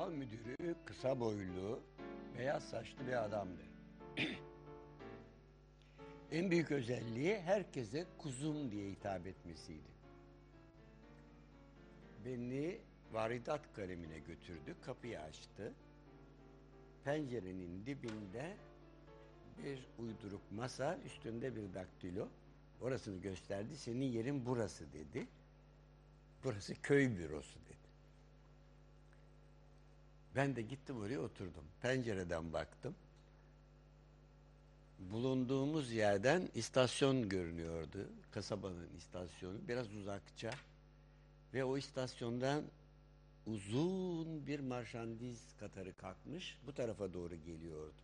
mal müdürü kısa boylu, beyaz saçlı bir adamdı. en büyük özelliği herkese kuzum diye hitap etmesiydi. Beni varidat kalemine götürdü, kapıyı açtı. Pencerenin dibinde bir uyduruk masa, üstünde bir daktilo. Orasını gösterdi. Senin yerin burası dedi. Burası köy bürosu dedi. Ben de gittim oraya oturdum. Pencereden baktım. Bulunduğumuz yerden istasyon görünüyordu. Kasabanın istasyonu. Biraz uzakça. Ve o istasyondan uzun bir marşandiz katarı kalkmış. Bu tarafa doğru geliyordu.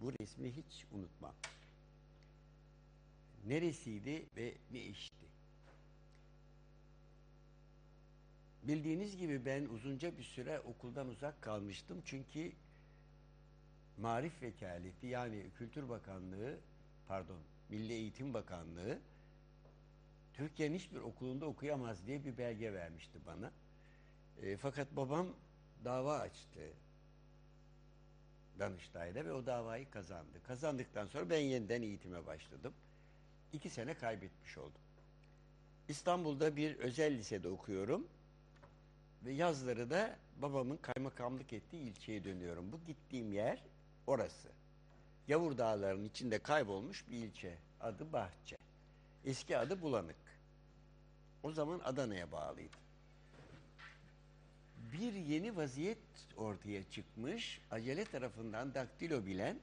Bu resmi hiç unutmam. Neresiydi ve ne işti? Bildiğiniz gibi ben uzunca bir süre okuldan uzak kalmıştım. Çünkü Marif Vekaleti yani Kültür Bakanlığı, pardon Milli Eğitim Bakanlığı Türkiye'nin hiçbir okulunda okuyamaz diye bir belge vermişti bana. E, fakat babam dava açtı Danıştay'da ve o davayı kazandı. Kazandıktan sonra ben yeniden eğitime başladım. İki sene kaybetmiş oldum. İstanbul'da bir özel lisede okuyorum. Ve yazları da babamın kaymakamlık ettiği ilçeye dönüyorum. Bu gittiğim yer orası. Yavur Dağları'nın içinde kaybolmuş bir ilçe. Adı Bahçe. Eski adı Bulanık. O zaman Adana'ya bağlıydı. Bir yeni vaziyet ortaya çıkmış. Acele tarafından daktilo bilen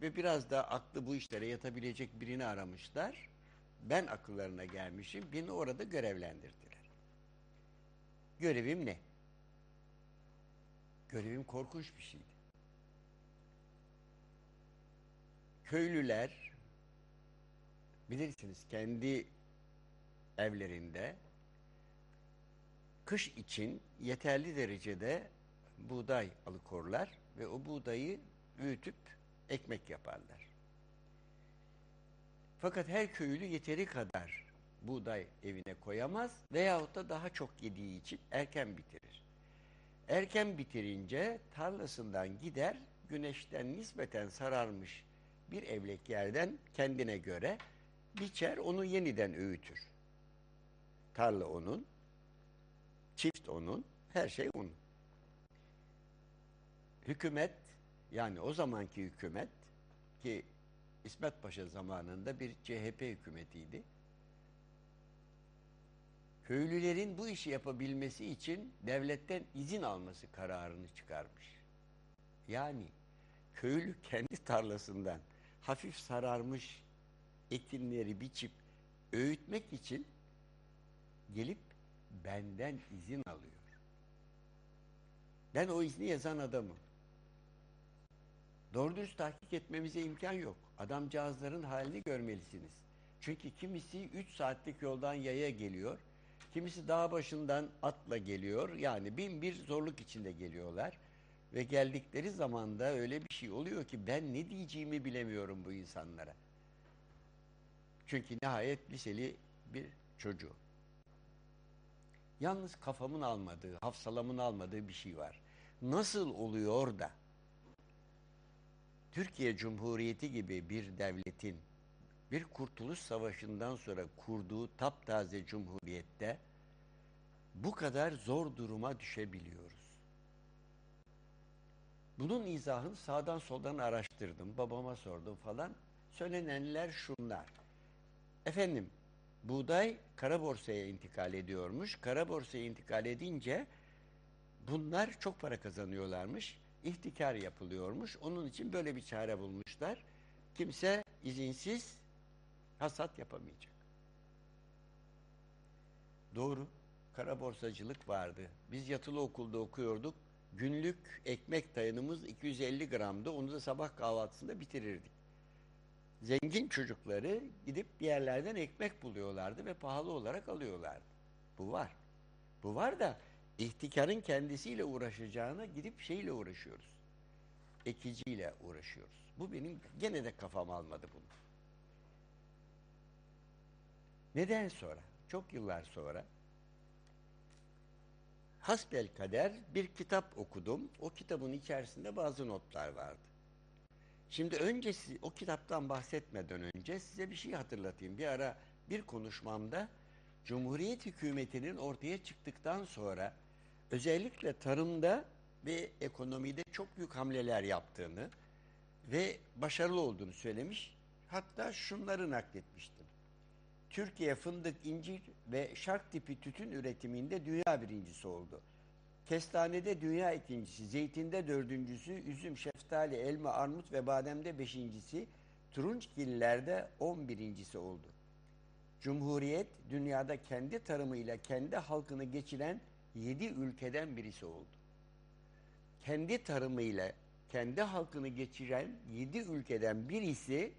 ve biraz da aklı bu işlere yatabilecek birini aramışlar. Ben akıllarına gelmişim. Beni orada görevlendirdiler. Görevim ne? Görevim korkunç bir şeydi. Köylüler bilirsiniz kendi evlerinde kış için yeterli derecede buğday alıkorlar ve o buğdayı büyütüp ekmek yaparlar. Fakat her köylü yeteri kadar buğday evine koyamaz veyahut da daha çok yediği için erken bitirir. Erken bitirince tarlasından gider güneşten nispeten sararmış bir evlek yerden kendine göre biçer onu yeniden öğütür. Tarla onun, çift onun, her şey onun. Hükümet yani o zamanki hükümet ki İsmet Paşa zamanında bir CHP hükümetiydi köylülerin bu işi yapabilmesi için devletten izin alması kararını çıkarmış. Yani köylü kendi tarlasından hafif sararmış ekinleri biçip öğütmek için gelip benden izin alıyor. Ben o izni yazan adamım. Doğru dürüst tahkik etmemize imkan yok. Adamcağızların halini görmelisiniz. Çünkü kimisi 3 saatlik yoldan yaya geliyor. Kimisi dağ başından atla geliyor. Yani bin bir zorluk içinde geliyorlar. Ve geldikleri zaman da öyle bir şey oluyor ki ben ne diyeceğimi bilemiyorum bu insanlara. Çünkü nihayet liseli bir çocuğu. Yalnız kafamın almadığı, hafsalamın almadığı bir şey var. Nasıl oluyor da Türkiye Cumhuriyeti gibi bir devletin bir kurtuluş savaşından sonra kurduğu taptaze cumhuriyette bu kadar zor duruma düşebiliyoruz. Bunun izahını sağdan soldan araştırdım, babama sordum falan. Söylenenler şunlar. Efendim, buğday kara borsaya intikal ediyormuş. Kara borsaya intikal edince bunlar çok para kazanıyorlarmış. İhtikar yapılıyormuş. Onun için böyle bir çare bulmuşlar. Kimse izinsiz hasat yapamayacak. Doğru. Kara borsacılık vardı. Biz yatılı okulda okuyorduk. Günlük ekmek dayanımız 250 gramdı. Onu da sabah kahvaltısında bitirirdik. Zengin çocukları gidip bir yerlerden ekmek buluyorlardı ve pahalı olarak alıyorlardı. Bu var. Bu var da ihtikarın kendisiyle uğraşacağına gidip şeyle uğraşıyoruz. Ekiciyle uğraşıyoruz. Bu benim gene de kafam almadı bunu. Neden sonra? Çok yıllar sonra hasbel kader bir kitap okudum. O kitabın içerisinde bazı notlar vardı. Şimdi öncesi o kitaptan bahsetmeden önce size bir şey hatırlatayım. Bir ara bir konuşmamda Cumhuriyet hükümetinin ortaya çıktıktan sonra özellikle tarımda ve ekonomide çok büyük hamleler yaptığını ve başarılı olduğunu söylemiş. Hatta şunları nakletmiştim. Türkiye fındık, incir ve şark tipi tütün üretiminde dünya birincisi oldu. Kestanede dünya ikincisi, zeytinde dördüncüsü, üzüm, şeftali, elma, armut ve bademde beşincisi, turunçgillerde on birincisi oldu. Cumhuriyet dünyada kendi tarımıyla kendi halkını geçiren yedi ülkeden birisi oldu. Kendi tarımıyla kendi halkını geçiren yedi ülkeden birisi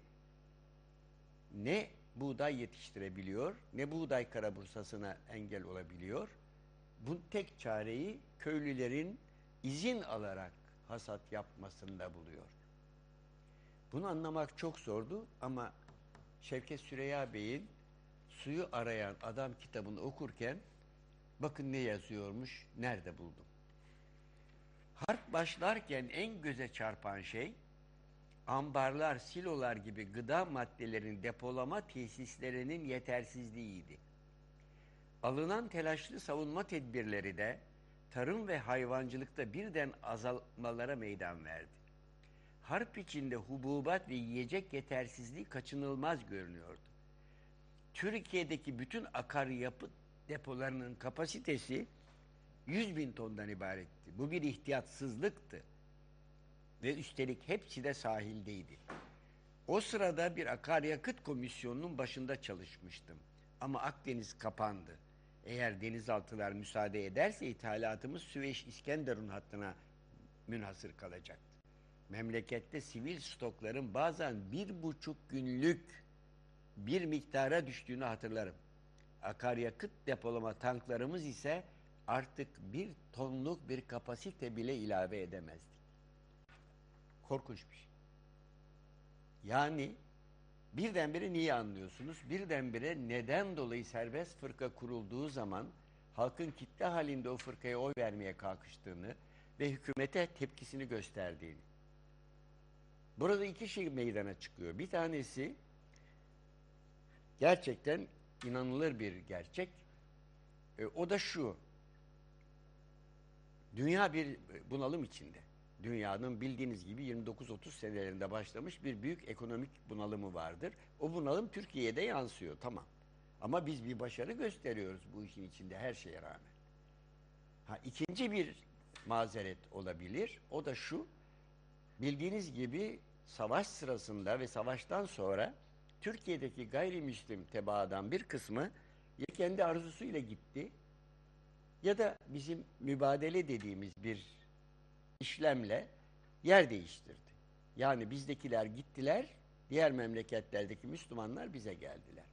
ne buğday yetiştirebiliyor, ne buğday kara bursasına engel olabiliyor. Bu tek çareyi köylülerin izin alarak hasat yapmasında buluyor. Bunu anlamak çok zordu ama Şevket Süreyya Bey'in Suyu Arayan Adam kitabını okurken bakın ne yazıyormuş, nerede buldum. Harp başlarken en göze çarpan şey ambarlar, silolar gibi gıda maddelerinin depolama tesislerinin yetersizliğiydi. Alınan telaşlı savunma tedbirleri de tarım ve hayvancılıkta birden azalmalara meydan verdi. Harp içinde hububat ve yiyecek yetersizliği kaçınılmaz görünüyordu. Türkiye'deki bütün akaryapıt depolarının kapasitesi 100 bin tondan ibaretti. Bu bir ihtiyatsızlıktı. Ve üstelik hepsi de sahildeydi. O sırada bir akaryakıt komisyonunun başında çalışmıştım. Ama Akdeniz kapandı. Eğer denizaltılar müsaade ederse ithalatımız Süveyş İskenderun hattına münhasır kalacaktı. Memlekette sivil stokların bazen bir buçuk günlük bir miktara düştüğünü hatırlarım. Akaryakıt depolama tanklarımız ise artık bir tonluk bir kapasite bile ilave edemezdik. Korkunç bir şey. Yani birdenbire niye anlıyorsunuz? Birdenbire neden dolayı serbest fırka kurulduğu zaman halkın kitle halinde o fırkaya oy vermeye kalkıştığını ve hükümete tepkisini gösterdiğini. Burada iki şey meydana çıkıyor. Bir tanesi gerçekten inanılır bir gerçek. E, o da şu. Dünya bir bunalım içinde. Dünyanın bildiğiniz gibi 29-30 senelerinde başlamış bir büyük ekonomik bunalımı vardır. O bunalım Türkiye'de yansıyor tamam. Ama biz bir başarı gösteriyoruz bu işin içinde her şeye rağmen. Ha, ikinci bir mazeret olabilir. O da şu. Bildiğiniz gibi savaş sırasında ve savaştan sonra Türkiye'deki gayrimüslim tebaadan bir kısmı ya kendi arzusuyla gitti ya da bizim mübadele dediğimiz bir işlemle yer değiştirdi. Yani bizdekiler gittiler, diğer memleketlerdeki Müslümanlar bize geldiler.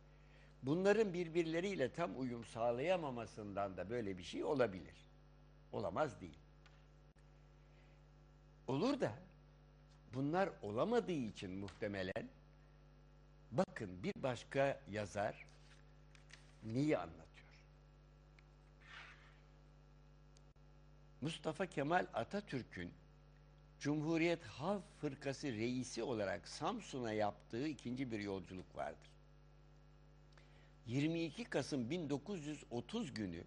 Bunların birbirleriyle tam uyum sağlayamamasından da böyle bir şey olabilir. Olamaz değil. Olur da bunlar olamadığı için muhtemelen bakın bir başka yazar neyi anlatıyor? Mustafa Kemal Atatürk'ün Cumhuriyet Halk Fırkası reisi olarak Samsun'a yaptığı ikinci bir yolculuk vardır. 22 Kasım 1930 günü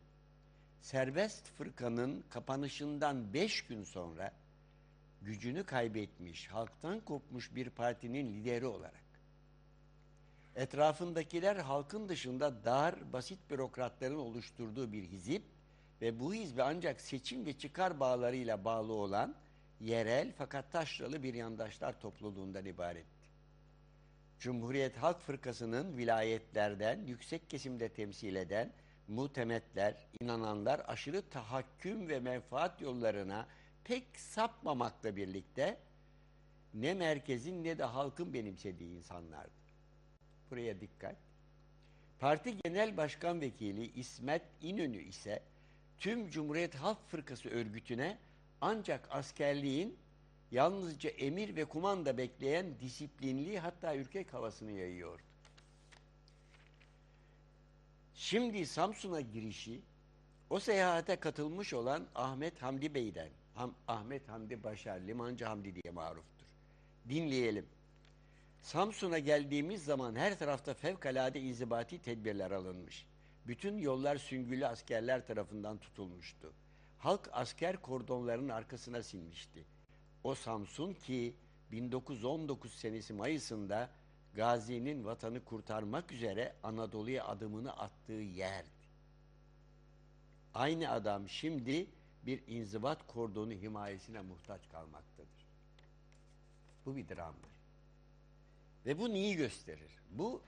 serbest fırkanın kapanışından 5 gün sonra gücünü kaybetmiş, halktan kopmuş bir partinin lideri olarak etrafındakiler halkın dışında dar, basit bürokratların oluşturduğu bir hizip ve bu hizbe ancak seçim ve çıkar bağlarıyla bağlı olan yerel fakat taşralı bir yandaşlar topluluğundan ibaretti. Cumhuriyet Halk Fırkası'nın vilayetlerden yüksek kesimde temsil eden mutemetler, inananlar aşırı tahakküm ve menfaat yollarına pek sapmamakla birlikte ne merkezin ne de halkın benimsediği insanlardı. Buraya dikkat. Parti Genel Başkan Vekili İsmet İnönü ise tüm Cumhuriyet Halk Fırkası örgütüne ancak askerliğin yalnızca emir ve kumanda bekleyen disiplinli hatta ürkek havasını yayıyordu. Şimdi Samsun'a girişi O seyahate katılmış olan Ahmet Hamdi Bey'den, Ham- Ahmet Hamdi Başar, Limancı Hamdi diye maruftur. Dinleyelim. Samsun'a geldiğimiz zaman her tarafta fevkalade inzibati tedbirler alınmış. Bütün yollar süngülü askerler tarafından tutulmuştu. Halk asker kordonlarının arkasına sinmişti. O Samsun ki 1919 senesi Mayıs'ında Gazi'nin vatanı kurtarmak üzere Anadolu'ya adımını attığı yerdi. Aynı adam şimdi bir inzibat kordonu himayesine muhtaç kalmaktadır. Bu bir dramdır. Ve bu neyi gösterir? Bu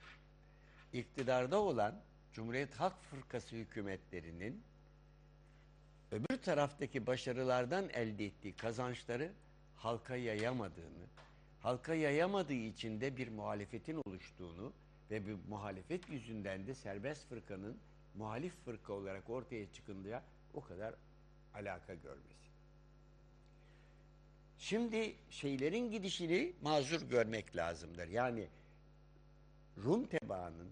iktidarda olan Cumhuriyet Halk Fırkası hükümetlerinin öbür taraftaki başarılardan elde ettiği kazançları halka yayamadığını, halka yayamadığı için de bir muhalefetin oluştuğunu ve bu muhalefet yüzünden de serbest fırkanın muhalif fırka olarak ortaya çıkındığı o kadar alaka görmesi. Şimdi şeylerin gidişini mazur görmek lazımdır. Yani Rum tebaanın,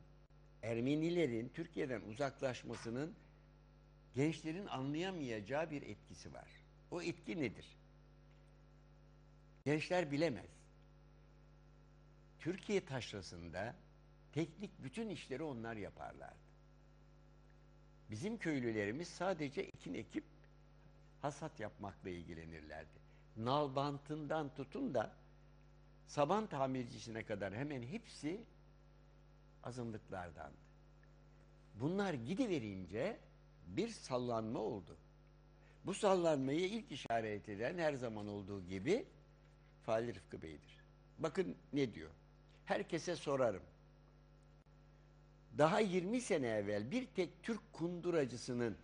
Ermenilerin Türkiye'den uzaklaşmasının gençlerin anlayamayacağı bir etkisi var. O etki nedir? Gençler bilemez. Türkiye taşrasında teknik bütün işleri onlar yaparlardı. Bizim köylülerimiz sadece ekin ekip hasat yapmakla ilgilenirlerdi. Nalbantından tutun da saban tamircisine kadar hemen hepsi azınlıklardandı. Bunlar gidiverince bir sallanma oldu. Bu sallanmayı ilk işaret eden her zaman olduğu gibi Fahri Rıfkı Bey'dir. Bakın ne diyor. Herkese sorarım. Daha 20 sene evvel bir tek Türk kunduracısının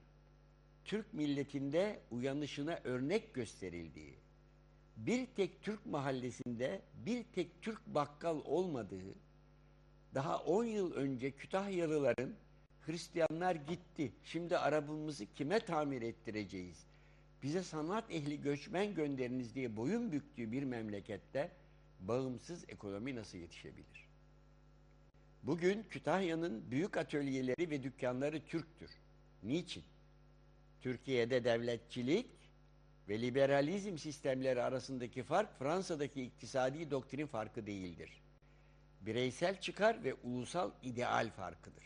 Türk milletinde uyanışına örnek gösterildiği, bir tek Türk mahallesinde bir tek Türk bakkal olmadığı, daha 10 yıl önce Kütahyalıların Hristiyanlar gitti, şimdi arabamızı kime tamir ettireceğiz, bize sanat ehli göçmen gönderiniz diye boyun büktüğü bir memlekette bağımsız ekonomi nasıl yetişebilir? Bugün Kütahya'nın büyük atölyeleri ve dükkanları Türktür. Niçin? Türkiye'de devletçilik ve liberalizm sistemleri arasındaki fark Fransa'daki iktisadi doktrin farkı değildir. Bireysel çıkar ve ulusal ideal farkıdır.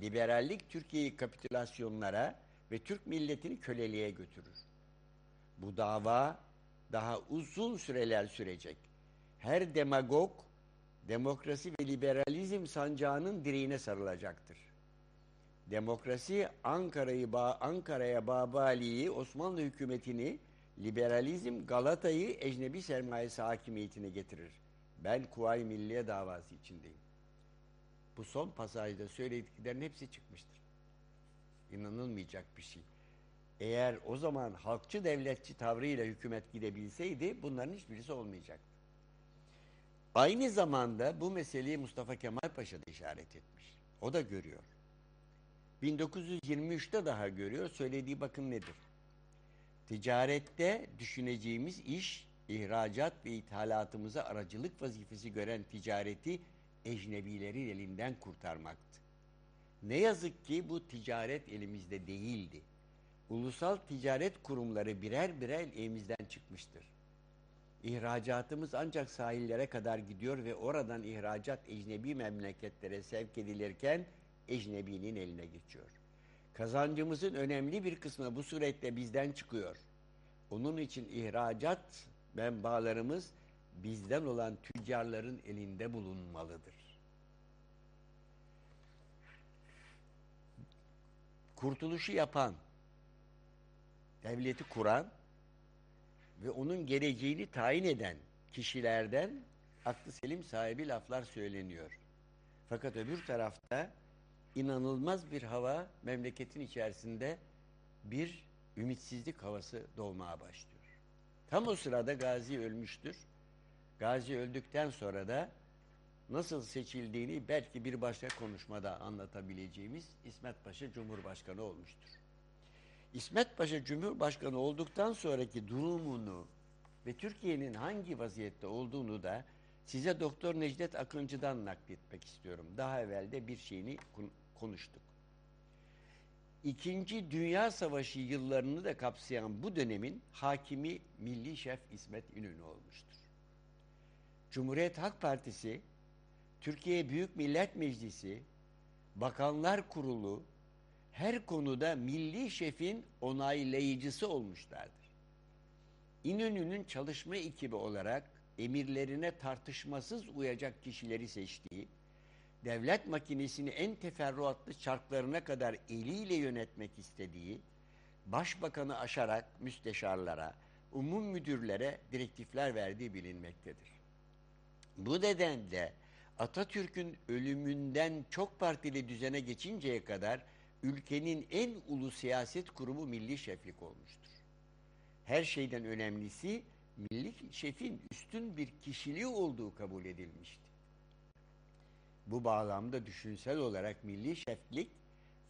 Liberallik Türkiye'yi kapitülasyonlara ve Türk milletini köleliğe götürür. Bu dava daha uzun süreler sürecek. Her demagog demokrasi ve liberalizm sancağının direğine sarılacaktır. Demokrasi Ankara'yı Ankara'ya Babali'yi, Osmanlı hükümetini, liberalizm Galata'yı ecnebi sermayesi hakimiyetine getirir. Ben Kuvayi Milliye davası içindeyim. Bu son pasajda söylediklerin hepsi çıkmıştır. İnanılmayacak bir şey. Eğer o zaman halkçı devletçi tavrıyla hükümet gidebilseydi bunların hiçbirisi olmayacaktı. Aynı zamanda bu meseleyi Mustafa Kemal Paşa da işaret etmiş. O da görüyor. 1923'te daha görüyor. Söylediği bakın nedir? Ticarette düşüneceğimiz iş, ihracat ve ithalatımıza aracılık vazifesi gören ticareti ecnebilerin elinden kurtarmaktı. Ne yazık ki bu ticaret elimizde değildi. Ulusal ticaret kurumları birer birer elimizden çıkmıştır. İhracatımız ancak sahillere kadar gidiyor ve oradan ihracat ecnebi memleketlere sevk edilirken ecnebinin eline geçiyor. Kazancımızın önemli bir kısmı bu suretle bizden çıkıyor. Onun için ihracat menbaalarımız bizden olan tüccarların elinde bulunmalıdır. Kurtuluşu yapan, devleti kuran ve onun geleceğini tayin eden kişilerden aklı selim sahibi laflar söyleniyor. Fakat öbür tarafta inanılmaz bir hava memleketin içerisinde bir ümitsizlik havası doğmaya başlıyor. Tam o sırada Gazi ölmüştür. Gazi öldükten sonra da nasıl seçildiğini belki bir başka konuşmada anlatabileceğimiz İsmet Paşa Cumhurbaşkanı olmuştur. İsmet Paşa Cumhurbaşkanı olduktan sonraki durumunu ve Türkiye'nin hangi vaziyette olduğunu da size Doktor Necdet Akıncı'dan nakletmek istiyorum. Daha evvel de bir şeyini konuştuk. İkinci Dünya Savaşı yıllarını da kapsayan bu dönemin hakimi Milli Şef İsmet İnönü olmuştur. Cumhuriyet Halk Partisi, Türkiye Büyük Millet Meclisi, Bakanlar Kurulu her konuda milli şefin onaylayıcısı olmuşlardır. İnönü'nün çalışma ekibi olarak emirlerine tartışmasız uyacak kişileri seçtiği, devlet makinesini en teferruatlı çarklarına kadar eliyle yönetmek istediği, başbakanı aşarak müsteşarlara, umum müdürlere direktifler verdiği bilinmektedir. Bu nedenle Atatürk'ün ölümünden çok partili düzene geçinceye kadar ülkenin en ulu siyaset kurumu milli şeflik olmuştur. Her şeyden önemlisi milli şefin üstün bir kişiliği olduğu kabul edilmişti. Bu bağlamda düşünsel olarak milli şeflik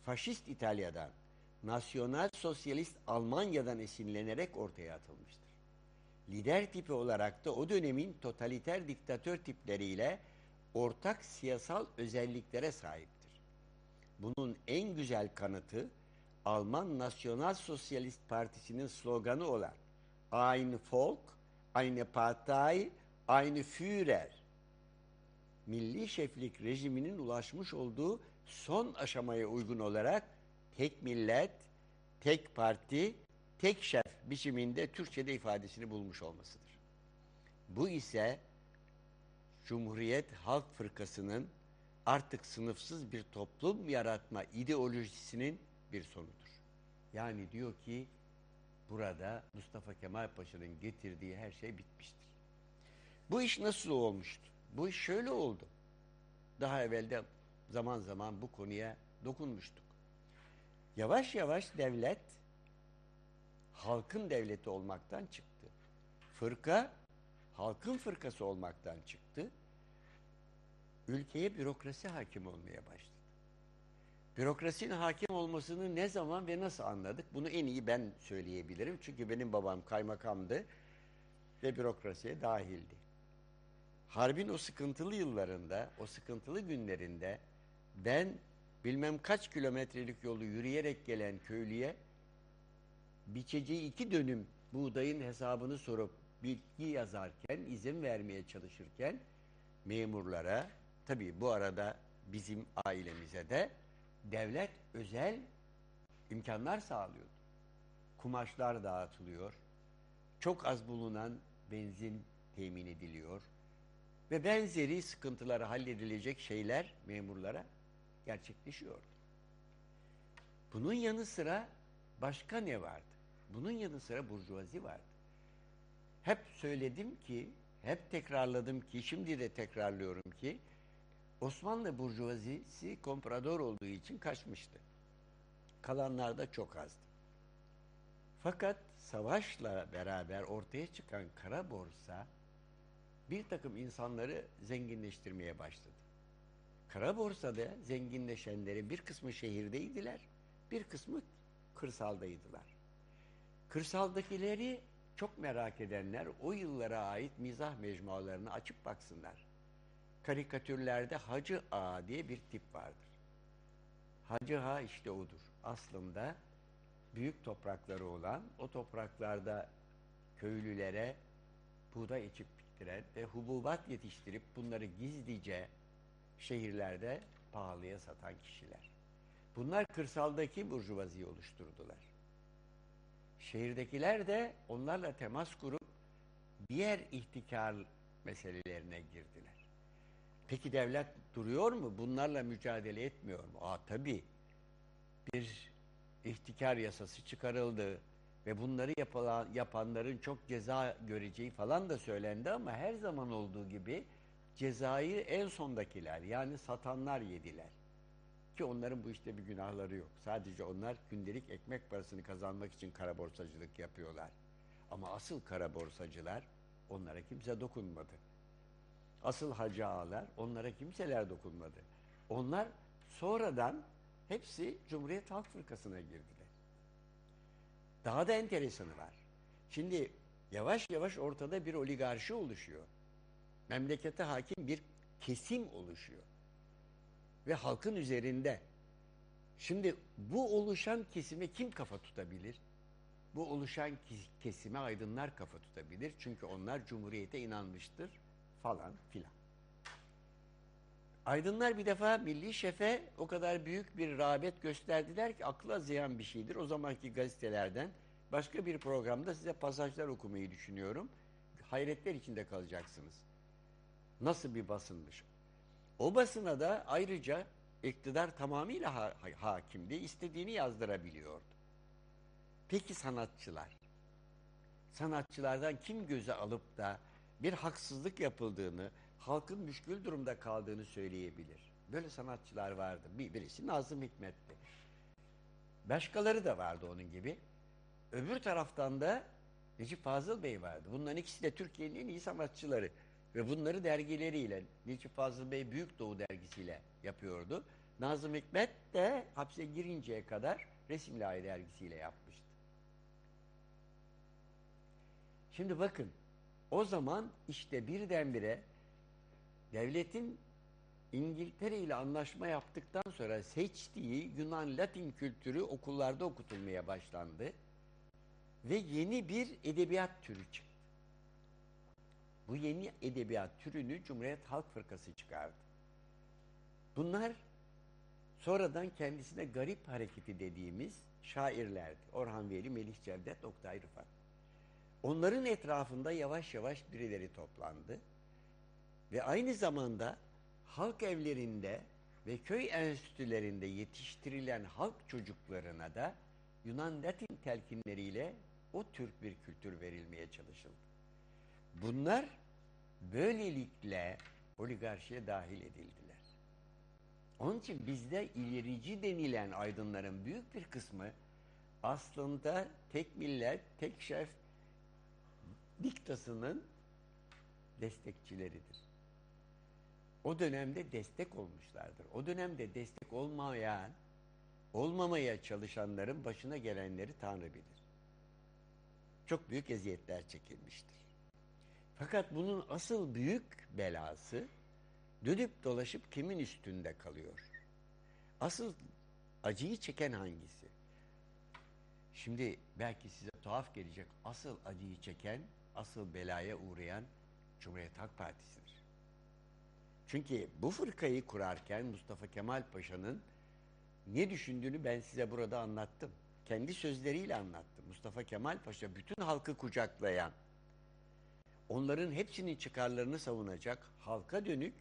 faşist İtalya'dan, nasyonal sosyalist Almanya'dan esinlenerek ortaya atılmıştır. Lider tipi olarak da o dönemin totaliter diktatör tipleriyle ortak siyasal özelliklere sahiptir. Bunun en güzel kanıtı Alman Nasyonal Sosyalist Partisi'nin sloganı olan Ein Volk, eine Partei, eine Führer. Milli şeflik rejiminin ulaşmış olduğu son aşamaya uygun olarak tek millet, tek parti, tek şef biçiminde Türkçe'de ifadesini bulmuş olmasıdır. Bu ise Cumhuriyet Halk Fırkası'nın artık sınıfsız bir toplum yaratma ideolojisinin bir sonudur. Yani diyor ki burada Mustafa Kemal Paşa'nın getirdiği her şey bitmiştir. Bu iş nasıl olmuştu? Bu iş şöyle oldu. Daha evvelde zaman zaman bu konuya dokunmuştuk. Yavaş yavaş devlet halkın devleti olmaktan çıktı. Fırka halkın fırkası olmaktan çıktı. Ülkeye bürokrasi hakim olmaya başladı. Bürokrasinin hakim olmasını ne zaman ve nasıl anladık? Bunu en iyi ben söyleyebilirim. Çünkü benim babam kaymakamdı ve bürokrasiye dahildi. Harbin o sıkıntılı yıllarında, o sıkıntılı günlerinde ben bilmem kaç kilometrelik yolu yürüyerek gelen köylüye biçeceği iki dönüm buğdayın hesabını sorup bilgi yazarken, izin vermeye çalışırken memurlara, tabii bu arada bizim ailemize de devlet özel imkanlar sağlıyordu. Kumaşlar dağıtılıyor, çok az bulunan benzin temin ediliyor ve benzeri sıkıntıları halledilecek şeyler memurlara gerçekleşiyordu. Bunun yanı sıra başka ne vardı? Bunun yanı sıra burjuvazi vardı. Hep söyledim ki, hep tekrarladım ki, şimdi de tekrarlıyorum ki Osmanlı burjuvazisi komprador olduğu için kaçmıştı. Kalanlar da çok azdı. Fakat savaşla beraber ortaya çıkan kara borsa bir takım insanları zenginleştirmeye başladı. Kara borsada zenginleşenlerin bir kısmı şehirdeydiler, bir kısmı kırsaldaydılar. Kırsaldakileri çok merak edenler o yıllara ait mizah mecmualarını açıp baksınlar. Karikatürlerde Hacı Ağa diye bir tip vardır. Hacı Ağa işte odur. Aslında büyük toprakları olan, o topraklarda köylülere buğday içip bitiren ve hububat yetiştirip bunları gizlice şehirlerde pahalıya satan kişiler. Bunlar kırsaldaki burjuvaziyi oluşturdular. Şehirdekiler de onlarla temas kurup diğer ihtikar meselelerine girdiler. Peki devlet duruyor mu? Bunlarla mücadele etmiyor mu? Aa tabii. Bir ihtikar yasası çıkarıldı ve bunları yapılan, yapanların çok ceza göreceği falan da söylendi ama her zaman olduğu gibi cezayı en sondakiler yani satanlar yediler. Ki onların bu işte bir günahları yok. Sadece onlar gündelik ekmek parasını kazanmak için kara borsacılık yapıyorlar. Ama asıl kara borsacılar onlara kimse dokunmadı. Asıl hacı ağalar onlara kimseler dokunmadı. Onlar sonradan hepsi Cumhuriyet Halk Fırkası'na girdiler. Daha da enteresanı var. Şimdi yavaş yavaş ortada bir oligarşi oluşuyor. Memlekete hakim bir kesim oluşuyor. Ve halkın üzerinde Şimdi bu oluşan kesime kim kafa tutabilir? Bu oluşan kesime aydınlar kafa tutabilir. Çünkü onlar cumhuriyete inanmıştır falan filan. Aydınlar bir defa milli şefe o kadar büyük bir rağbet gösterdiler ki akla ziyan bir şeydir. O zamanki gazetelerden başka bir programda size pasajlar okumayı düşünüyorum. Hayretler içinde kalacaksınız. Nasıl bir basınmış? O basına da ayrıca iktidar tamamıyla ha- ha- hakimdi. istediğini yazdırabiliyordu. Peki sanatçılar? Sanatçılardan kim göze alıp da bir haksızlık yapıldığını, halkın müşkül durumda kaldığını söyleyebilir? Böyle sanatçılar vardı. Bir, birisi Nazım Hikmet'ti. Başkaları da vardı onun gibi. Öbür taraftan da Necip Fazıl Bey vardı. Bunların ikisi de Türkiye'nin en iyi sanatçıları. Ve bunları dergileriyle, Necip Fazıl Bey Büyük Doğu dergisiyle yapıyordu. Nazım Hikmet de hapse girinceye kadar Resimli Ay dergisiyle yapmıştı. Şimdi bakın, o zaman işte birdenbire devletin İngiltere ile anlaşma yaptıktan sonra seçtiği Yunan Latin kültürü okullarda okutulmaya başlandı. Ve yeni bir edebiyat türü çıktı. Bu yeni edebiyat türünü Cumhuriyet Halk Fırkası çıkardı. Bunlar sonradan kendisine garip hareketi dediğimiz şairlerdi. Orhan Veli, Melih Cevdet, Oktay Rıfat. Onların etrafında yavaş yavaş birileri toplandı. Ve aynı zamanda halk evlerinde ve köy enstitülerinde yetiştirilen halk çocuklarına da Yunan Latin telkinleriyle o tür bir kültür verilmeye çalışıldı. Bunlar böylelikle oligarşiye dahil edildiler. Onun için bizde ilerici denilen aydınların büyük bir kısmı aslında tek millet, tek şef diktasının destekçileridir. O dönemde destek olmuşlardır. O dönemde destek olmayan, olmamaya çalışanların başına gelenleri Tanrı bilir. Çok büyük eziyetler çekilmiştir. Fakat bunun asıl büyük belası dönüp dolaşıp kimin üstünde kalıyor? Asıl acıyı çeken hangisi? Şimdi belki size tuhaf gelecek. Asıl acıyı çeken, asıl belaya uğrayan Cumhuriyet Halk Partisi'dir. Çünkü bu fırkayı kurarken Mustafa Kemal Paşa'nın ne düşündüğünü ben size burada anlattım. Kendi sözleriyle anlattım. Mustafa Kemal Paşa bütün halkı kucaklayan, onların hepsinin çıkarlarını savunacak halka dönük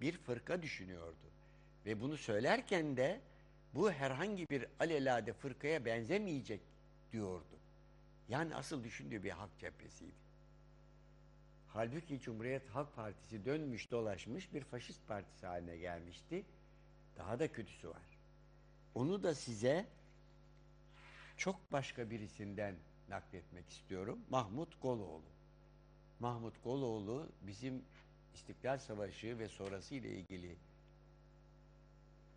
bir fırka düşünüyordu. Ve bunu söylerken de bu herhangi bir alelade fırkaya benzemeyecek diyordu. Yani asıl düşündüğü bir halk cephesiydi. Halbuki Cumhuriyet Halk Partisi dönmüş dolaşmış bir faşist partisi haline gelmişti. Daha da kötüsü var. Onu da size çok başka birisinden nakletmek istiyorum. Mahmut Goloğlu. Mahmut Goloğlu bizim İstiklal Savaşı ve sonrası ile ilgili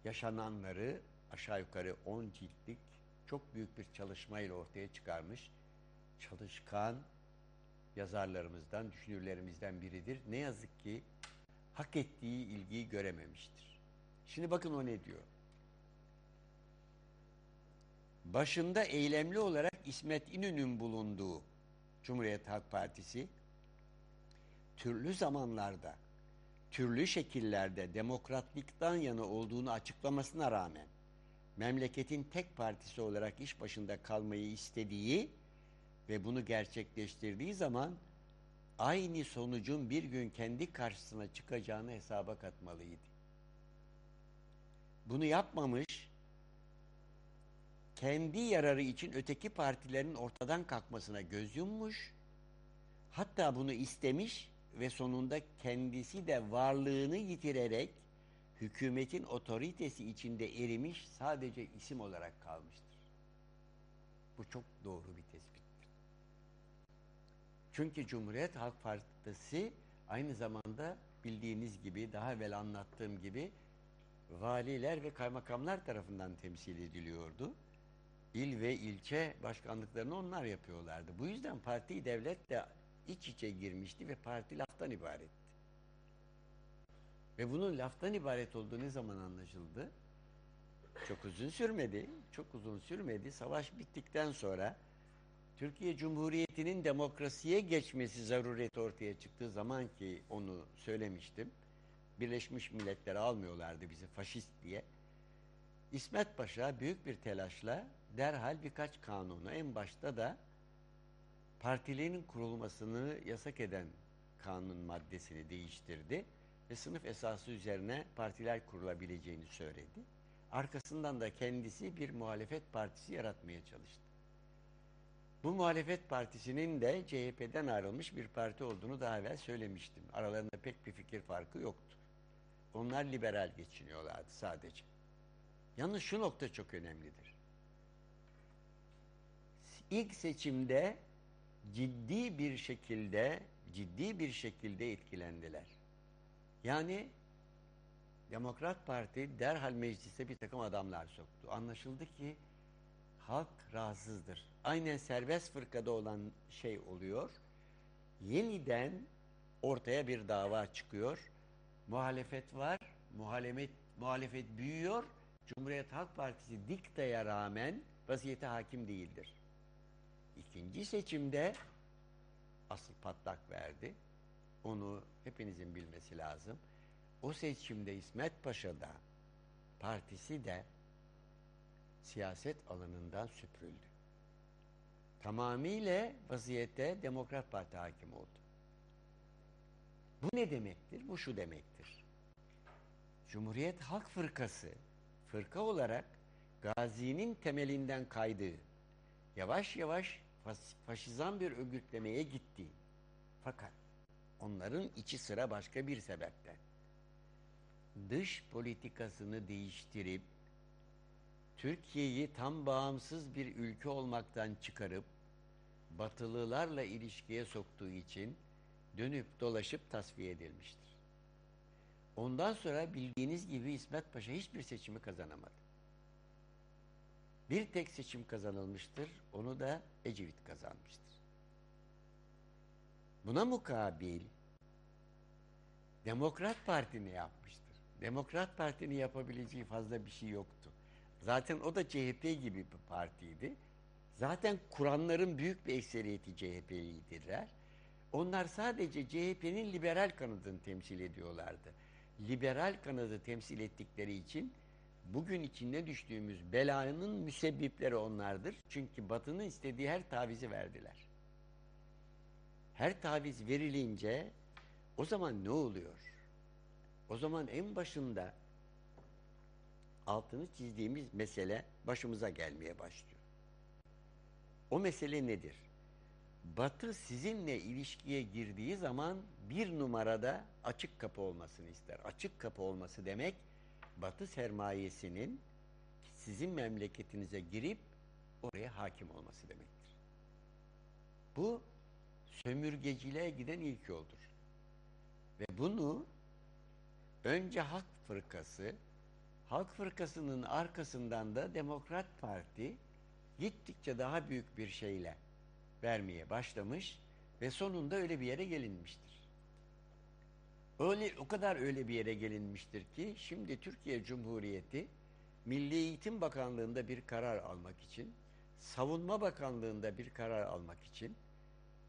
yaşananları aşağı yukarı 10 ciltlik çok büyük bir çalışmayla ortaya çıkarmış çalışkan yazarlarımızdan, düşünürlerimizden biridir. Ne yazık ki hak ettiği ilgiyi görememiştir. Şimdi bakın o ne diyor. Başında eylemli olarak İsmet İnönü'nün bulunduğu Cumhuriyet Halk Partisi türlü zamanlarda, türlü şekillerde demokratlıktan yana olduğunu açıklamasına rağmen memleketin tek partisi olarak iş başında kalmayı istediği ve bunu gerçekleştirdiği zaman aynı sonucun bir gün kendi karşısına çıkacağını hesaba katmalıydı. Bunu yapmamış, kendi yararı için öteki partilerin ortadan kalkmasına göz yummuş, hatta bunu istemiş ve sonunda kendisi de varlığını yitirerek hükümetin otoritesi içinde erimiş sadece isim olarak kalmıştır. Bu çok doğru bir tespittir. Çünkü Cumhuriyet Halk Partisi aynı zamanda bildiğiniz gibi daha evvel anlattığım gibi valiler ve kaymakamlar tarafından temsil ediliyordu. İl ve ilçe başkanlıklarını onlar yapıyorlardı. Bu yüzden parti devletle iç içe girmişti ve parti laftan ibaretti. Ve bunun laftan ibaret olduğu ne zaman anlaşıldı? Çok uzun sürmedi. Çok uzun sürmedi. Savaş bittikten sonra Türkiye Cumhuriyeti'nin demokrasiye geçmesi zarureti ortaya çıktığı zaman ki onu söylemiştim. Birleşmiş Milletler almıyorlardı bizi faşist diye. İsmet Paşa büyük bir telaşla derhal birkaç kanunu en başta da partilerin kurulmasını yasak eden kanun maddesini değiştirdi ve sınıf esası üzerine partiler kurulabileceğini söyledi. Arkasından da kendisi bir muhalefet partisi yaratmaya çalıştı. Bu muhalefet partisinin de CHP'den ayrılmış bir parti olduğunu daha evvel söylemiştim. Aralarında pek bir fikir farkı yoktu. Onlar liberal geçiniyorlardı sadece. Yalnız şu nokta çok önemlidir. İlk seçimde ciddi bir şekilde ciddi bir şekilde etkilendiler. Yani Demokrat Parti derhal meclise bir takım adamlar soktu. Anlaşıldı ki halk rahatsızdır. Aynen serbest fırkada olan şey oluyor. Yeniden ortaya bir dava çıkıyor. Muhalefet var. Muhalefet, muhalefet büyüyor. Cumhuriyet Halk Partisi diktaya rağmen vaziyete hakim değildir. İkinci seçimde asıl patlak verdi. Onu hepinizin bilmesi lazım. O seçimde İsmet Paşa'da partisi de siyaset alanından süpürüldü. Tamamıyla vaziyette Demokrat Parti hakim oldu. Bu ne demektir? Bu şu demektir. Cumhuriyet Halk Fırkası fırka olarak Gazi'nin temelinden kaydığı, yavaş yavaş faşizan bir örgütlemeye gitti. Fakat onların içi sıra başka bir sebepten. Dış politikasını değiştirip Türkiye'yi tam bağımsız bir ülke olmaktan çıkarıp batılılarla ilişkiye soktuğu için dönüp dolaşıp tasfiye edilmiştir. Ondan sonra bildiğiniz gibi İsmet Paşa hiçbir seçimi kazanamadı. Bir tek seçim kazanılmıştır. Onu da Ecevit kazanmıştır. Buna mukabil Demokrat Parti ne yapmıştır? Demokrat Parti'nin yapabileceği fazla bir şey yoktu. Zaten o da CHP gibi bir partiydi. Zaten kuranların büyük bir ekseriyeti CHP'liydiler. Onlar sadece CHP'nin liberal kanadını temsil ediyorlardı. Liberal kanadı temsil ettikleri için bugün içinde düştüğümüz belanın müsebbipleri onlardır. Çünkü Batı'nın istediği her tavizi verdiler. Her taviz verilince o zaman ne oluyor? O zaman en başında altını çizdiğimiz mesele başımıza gelmeye başlıyor. O mesele nedir? Batı sizinle ilişkiye girdiği zaman bir numarada açık kapı olmasını ister. Açık kapı olması demek Batı sermayesinin sizin memleketinize girip oraya hakim olması demektir. Bu sömürgeciliğe giden ilk yoldur. Ve bunu önce Halk Fırkası, Halk Fırkası'nın arkasından da Demokrat Parti gittikçe daha büyük bir şeyle vermeye başlamış ve sonunda öyle bir yere gelinmiştir. Öyle o kadar öyle bir yere gelinmiştir ki şimdi Türkiye Cumhuriyeti Milli Eğitim Bakanlığı'nda bir karar almak için, Savunma Bakanlığı'nda bir karar almak için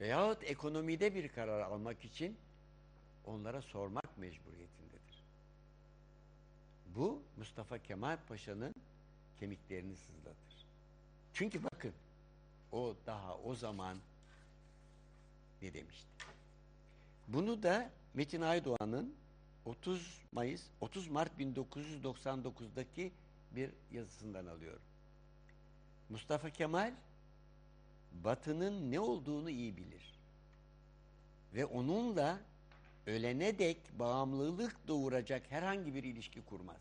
veyahut ekonomide bir karar almak için onlara sormak mecburiyetindedir. Bu Mustafa Kemal Paşa'nın kemiklerini sızlatır. Çünkü bakın o daha o zaman ne demişti? Bunu da Metin Aydoğan'ın 30 Mayıs 30 Mart 1999'daki bir yazısından alıyorum. Mustafa Kemal Batı'nın ne olduğunu iyi bilir. Ve onunla ölene dek bağımlılık doğuracak herhangi bir ilişki kurmaz.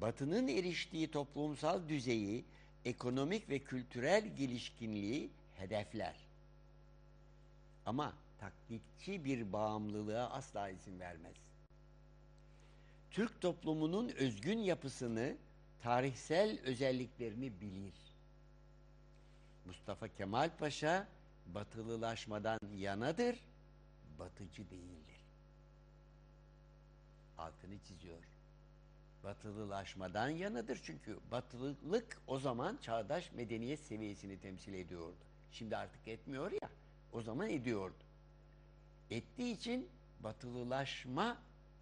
Batı'nın eriştiği toplumsal düzeyi, ekonomik ve kültürel gelişkinliği hedefler. Ama taklitçi bir bağımlılığa asla izin vermez. Türk toplumunun özgün yapısını, tarihsel özelliklerini bilir. Mustafa Kemal Paşa batılılaşmadan yanadır, batıcı değildir. Altını çiziyor. Batılılaşmadan yanıdır çünkü batılılık o zaman çağdaş medeniyet seviyesini temsil ediyordu. Şimdi artık etmiyor ya, o zaman ediyordu. Ettiği için batılılaşma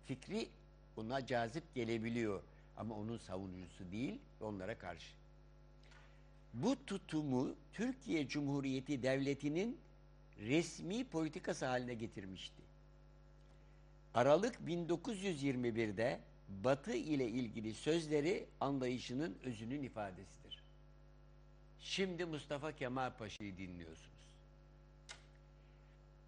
fikri ona cazip gelebiliyor. Ama onun savunucusu değil, onlara karşı. Bu tutumu Türkiye Cumhuriyeti Devleti'nin resmi politikası haline getirmişti. Aralık 1921'de Batı ile ilgili sözleri anlayışının özünün ifadesidir. Şimdi Mustafa Kemal Paşa'yı dinliyorsunuz.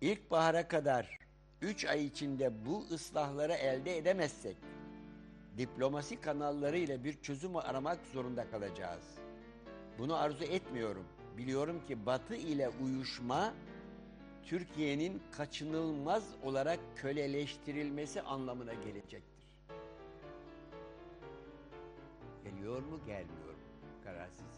İlkbahara kadar 3 ay içinde bu ıslahları elde edemezsek diplomasi kanalları ile bir çözüm aramak zorunda kalacağız. Bunu arzu etmiyorum. Biliyorum ki Batı ile uyuşma Türkiye'nin kaçınılmaz olarak köleleştirilmesi anlamına gelecektir. Geliyor mu, gelmiyor mu? Kararsız.